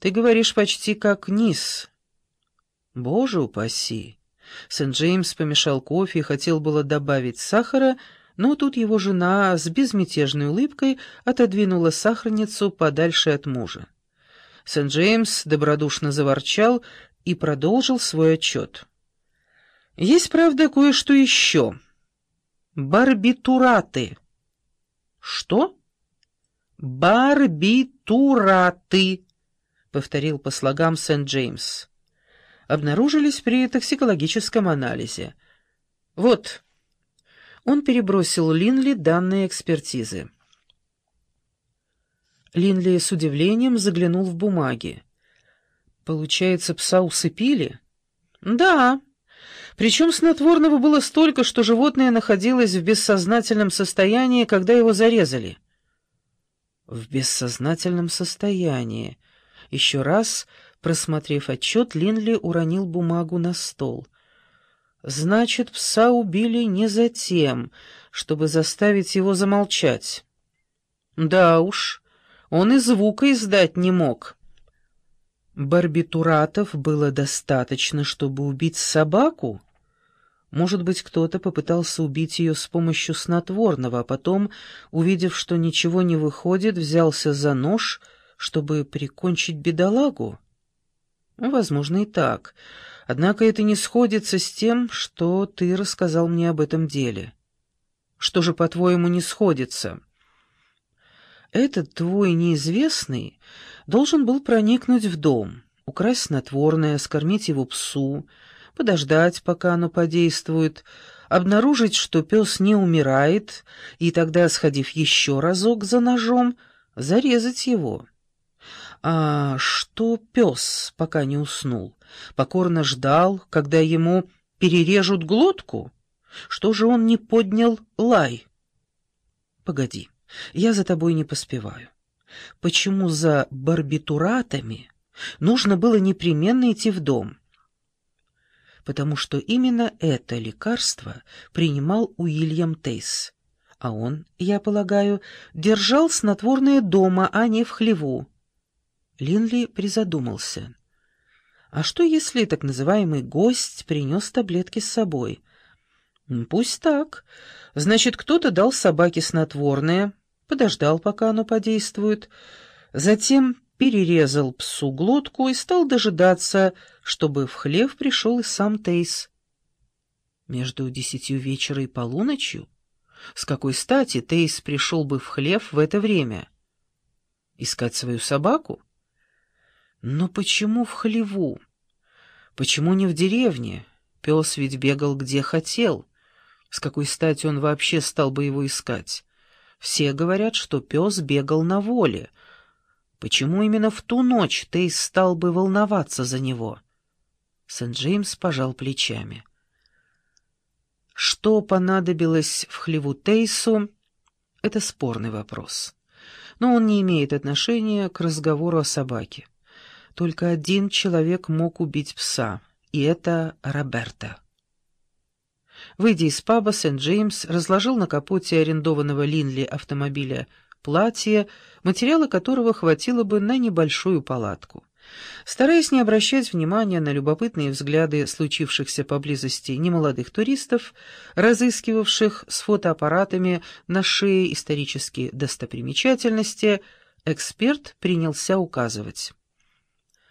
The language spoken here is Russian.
Ты говоришь почти как низ». «Боже упаси!» Сент-Джеймс помешал кофе и хотел было добавить сахара, но тут его жена с безмятежной улыбкой отодвинула сахарницу подальше от мужа. Сент-Джеймс добродушно заворчал и продолжил свой отчет. «Есть, правда, кое-что еще. Барбитураты». «Что?» «Барбитураты», — повторил по слогам Сент-Джеймс. Обнаружились при токсикологическом анализе. Вот. Он перебросил Линли данные экспертизы. Линли с удивлением заглянул в бумаги. «Получается, пса усыпили?» «Да. Причем снотворного было столько, что животное находилось в бессознательном состоянии, когда его зарезали». «В бессознательном состоянии». Еще раз, просмотрев отчет, Линли уронил бумагу на стол. «Значит, пса убили не за тем, чтобы заставить его замолчать». «Да уж». Он и звука издать не мог. Барбитуратов было достаточно, чтобы убить собаку? Может быть, кто-то попытался убить ее с помощью снотворного, а потом, увидев, что ничего не выходит, взялся за нож, чтобы прикончить бедолагу? Возможно, и так. Однако это не сходится с тем, что ты рассказал мне об этом деле. Что же, по-твоему, не сходится?» Этот твой неизвестный должен был проникнуть в дом, украсть снотворное, скормить его псу, подождать, пока оно подействует, обнаружить, что пес не умирает, и тогда, сходив еще разок за ножом, зарезать его. А что пес, пока не уснул, покорно ждал, когда ему перережут глотку? Что же он не поднял лай? Погоди. Я за тобой не поспеваю. Почему за барбитуратами нужно было непременно идти в дом? Потому что именно это лекарство принимал Уильям Тейс. А он, я полагаю, держал снотворное дома, а не в хлеву. Линли призадумался. А что, если так называемый гость принес таблетки с собой? Пусть так. Значит, кто-то дал собаке снотворное, подождал, пока оно подействует, затем перерезал псу глотку и стал дожидаться, чтобы в хлев пришел и сам Тейс. Между десятью вечера и полуночью? С какой стати Тейс пришел бы в хлев в это время? Искать свою собаку? Но почему в хлеву? Почему не в деревне? Пес ведь бегал где хотел. С какой стати он вообще стал бы его искать? Все говорят, что пес бегал на воле. Почему именно в ту ночь Тейс стал бы волноваться за него? Сент-Джеймс пожал плечами. Что понадобилось в хлеву Тейсу, это спорный вопрос. Но он не имеет отношения к разговору о собаке. Только один человек мог убить пса, и это Роберта. Выйдя из паба, Сент-Джеймс разложил на капоте арендованного Линли автомобиля платье, материала которого хватило бы на небольшую палатку. Стараясь не обращать внимания на любопытные взгляды случившихся поблизости немолодых туристов, разыскивавших с фотоаппаратами на шее исторические достопримечательности, эксперт принялся указывать.